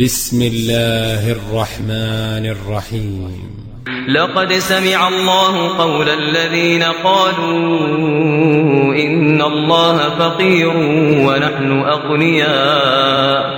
بسم الله الرحمن الرحيم. لقد سمع الله قول الذين قالوا إن الله فقير ونحن أغنياء.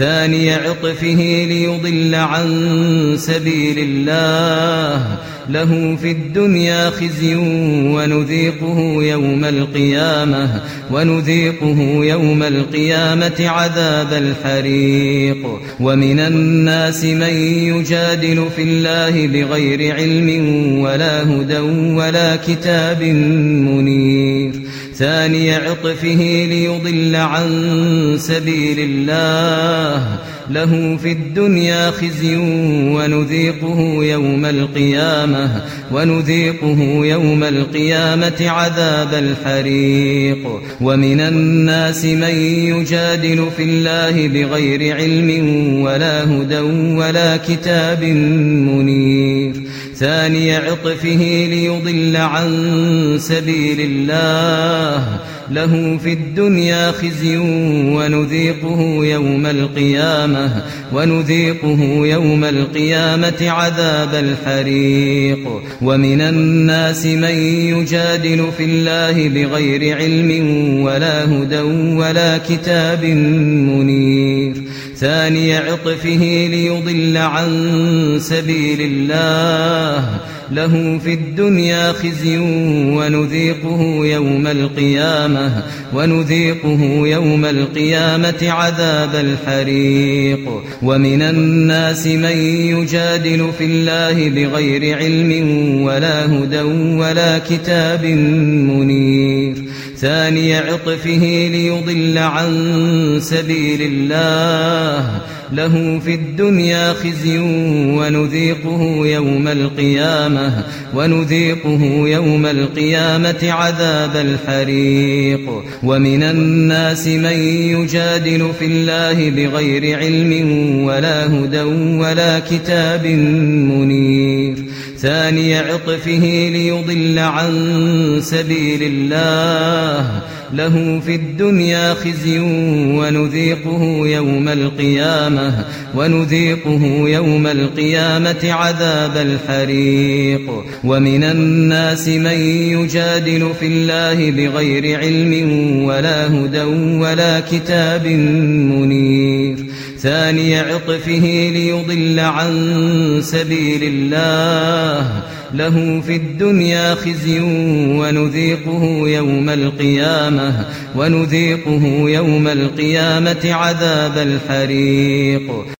ثاني عطفه ليضل عن سبيل الله. له في الدنيا خزي ونذيقه يوم القيامة ونذيقه يوم القيامة عذاب الحريق. ومن الناس من يجادل في الله بغير علم ولا هدى ولا كتاب منير. ثاني عطفه ليضل عن سبيل الله. له في الدنيا خزي ونذيقه يوم القيامة ونذيقه يوم القيامة عذاب الحريق. ومن الناس من يجادل في الله بغير علم ولا هدى ولا كتاب منير. ثاني عطفه ليضل عن سبيل الله. له في الدنيا خزي ونذيقه يوم القيامة ونذيقه يوم القيامة عذاب الحريق. ومن الناس من يجادل في الله بغير علم ولا هدى ولا كتاب منير. ثاني عطفه ليضل عن سبيل الله. له في الدنيا خزي ونذيقه يوم القيامة ونذيقه يوم القيامة عذاب الحريق. ومن الناس من يجادل في الله بغير علم ولا هدى ولا كتاب منير. ثاني عطفه ليضل عن سبيل الله له في الدنيا خزي ونذيقه يوم القيامة ونذيقه يوم القيامة عذاب الحريق ومن الناس من يجادل في الله بغير علم ولا هدى ولا كتاب منير ثاني عطفه ليضل عن سبيل الله. له في الدنيا خزي ونذيقه يوم القيامة ونذيقه يوم القيامة عذاب الحريق. ومن الناس من يجادل في الله بغير علم ولا هدى ولا كتاب منير. ثاني عطفه ليضل عن سبيل الله. له في الدنيا خزي ونذيقه يوم القيامة ونذيقه يوم القيامة عذاب الحريق.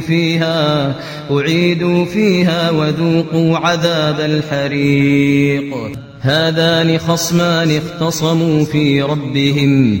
فيها أعيدوا فيها وذوقوا عذاب الحريق. هذان خصمان اختصموا في ربهم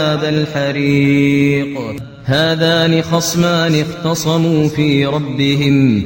الحريق. هذان خصمان اختصموا في ربهم.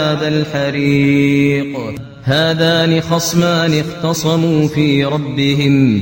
الحريق. هذان خصمان اختصموا في ربهم.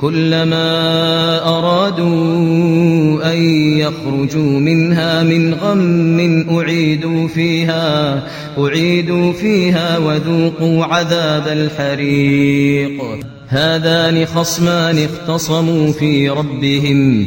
كلما أرادوا أن يخرجوا منها من غم أعيدوا فيها أعيدوا فيها وذوقوا عذاب الحريق. هذان خصمان اختصموا في ربهم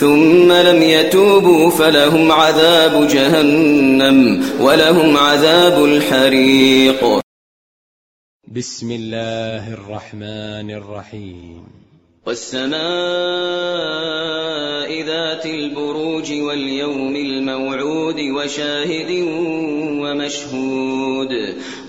ثم لم يتوبوا فلهم عذاب جهنم ولهم عذاب الحريق. بسم الله الرحمن الرحيم. والسماء ذات البروج واليوم الموعود وشاهد ومشهود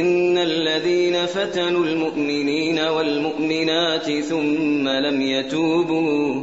إن الذين فتنوا المؤمنين والمؤمنات ثم لم يتوبوا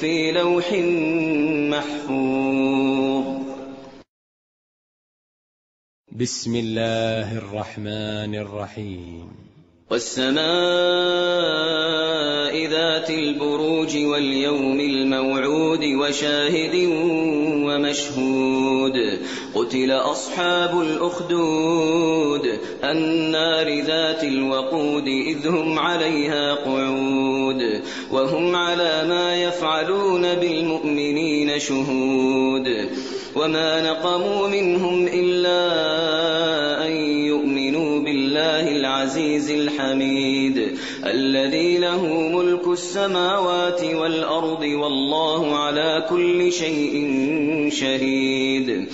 في لوح محفوظ. بسم الله الرحمن الرحيم. والسماء ذات البروج واليوم الموعود وشاهد ومشهود. قتل أصحاب الأخدود. النار ذات الوقود إذ هم عليها قعود. وهم على ما يفعلون بالمؤمنين شهود وما نقموا منهم إلا أن يؤمنوا بالله العزيز الحميد الذي له ملك السماوات والأرض والله على كل شيء شهيد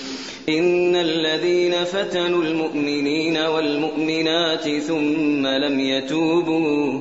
إن الذين فتنوا المؤمنين والمؤمنات ثم لم يتوبوا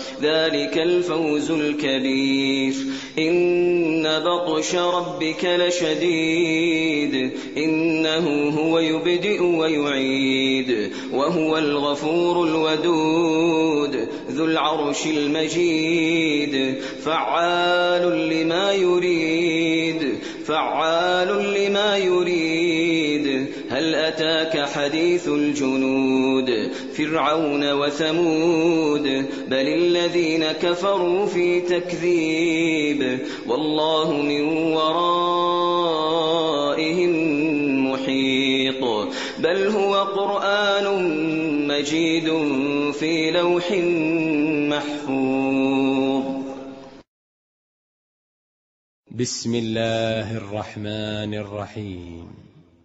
ذلك الفوز الكبير. إن بطش ربك لشديد. إنه هو يبدئ ويعيد. وهو الغفور الودود. ذو العرش المجيد. فعال لما يريد. فعال لما يريد. هل أتاك حديث الجنود فرعون وثمود بل الذين كفروا في تكذيب والله من ورائهم محيط بل هو قرآن مجيد في لوح محفوظ. بسم الله الرحمن الرحيم.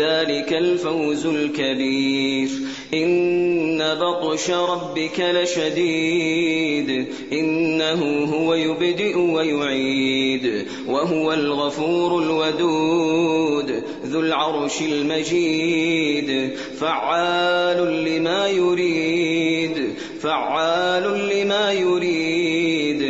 ذلك الفوز الكبير. إن بطش ربك لشديد. إنه هو يبدئ ويعيد. وهو الغفور الودود. ذو العرش المجيد. فعال لما يريد. فعال لما يريد.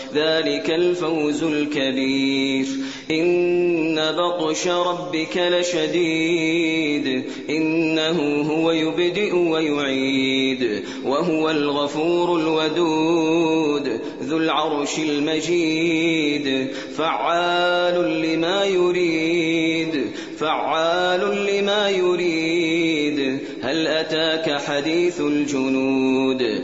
ذلك الفوز الكبير. إن بطش ربك لشديد. إنه هو يبدئ ويعيد. وهو الغفور الودود. ذو العرش المجيد. فعال لما يريد. فعال لما يريد. هل أتاك حديث الجنود؟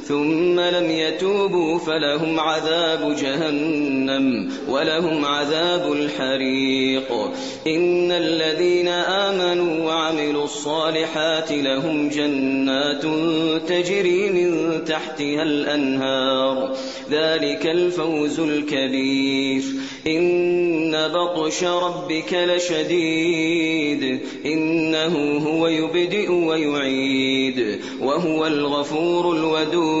ثم لم يتوبوا فلهم عذاب جهنم ولهم عذاب الحريق. إن الذين آمنوا وعملوا الصالحات لهم جنات تجري من تحتها الأنهار. ذلك الفوز الكبير. إن بطش ربك لشديد. إنه هو يبدئ ويعيد. وهو الغفور الودود.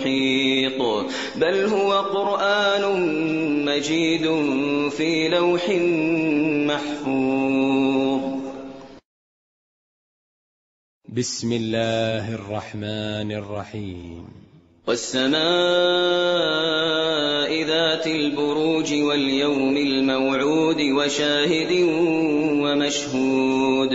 محيط. بل هو قرآن مجيد في لوح محفوظ. بسم الله الرحمن الرحيم. والسماء ذات البروج واليوم الموعود وشاهد ومشهود.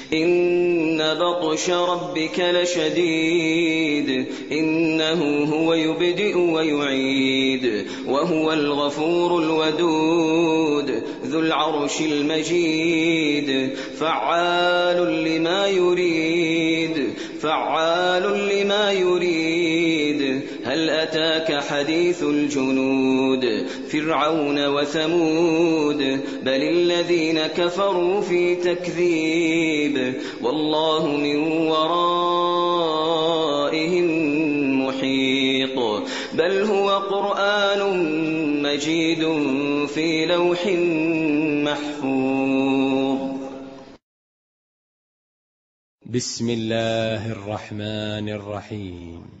إن بطش ربك لشديد إنه هو يبدئ ويعيد وهو الغفور الودود ذو العرش المجيد. فعال لما يريد فعال لما يريد. أتاك حديث الجنود فرعون وثمود بل الذين كفروا في تكذيب والله من ورائهم محيط. بل هو قرآن مجيد في لوح محفوظ. بسم الله الرحمن الرحيم.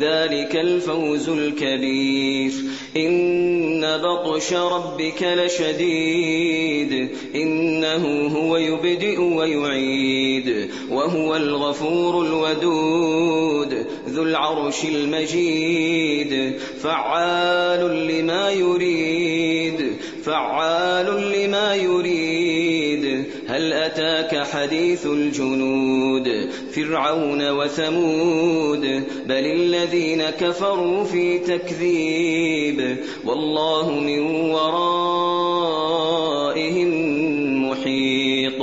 ذلك الفوز الكبير. إن بطش ربك لشديد. إنه هو يبدئ ويعيد. وهو الغفور الودود. ذو العرش المجيد. فعال لما يريد. فعال لما يريد. أتاك حديث الجنود فرعون وثمود بل الذين كفروا في تكذيب والله من ورائهم محيط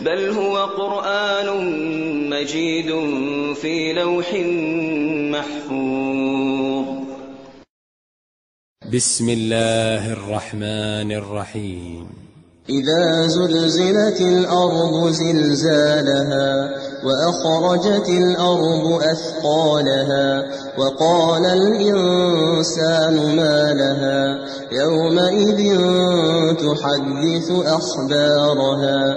بل هو قرآن مجيد في لوح محفوظ. بسم الله الرحمن الرحيم. إذا زلزلت الأرض زلزالها وأخرجت الأرض أثقالها وقال الإنسان ما لها يومئذ تحدث أخبارها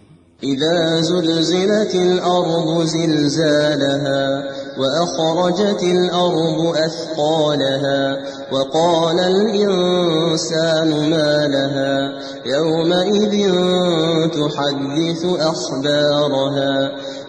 إذا زلزلت الأرض زلزالها وأخرجت الأرض أثقالها وقال الإنسان ما لها يومئذ تحدث أخبارها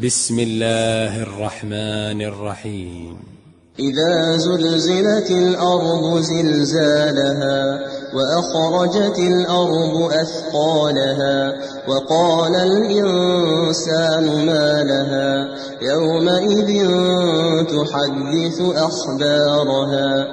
بسم الله الرحمن الرحيم. إذا زلزلت الأرض زلزالها وأخرجت الأرض أثقالها وقال الإنسان ما لها يومئذ تحدث أخبارها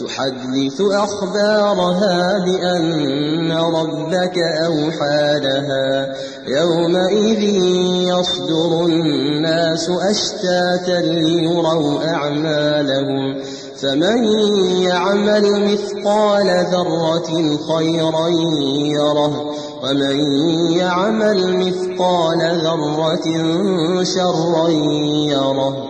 تحدث أخبارها بأن ربك أوحى لها. يومئذ يصدر الناس أشتاتا ليروا أعمالهم. فمن يعمل مثقال ذرة خيرا يره. ومن يعمل مثقال ذرة شرا يره.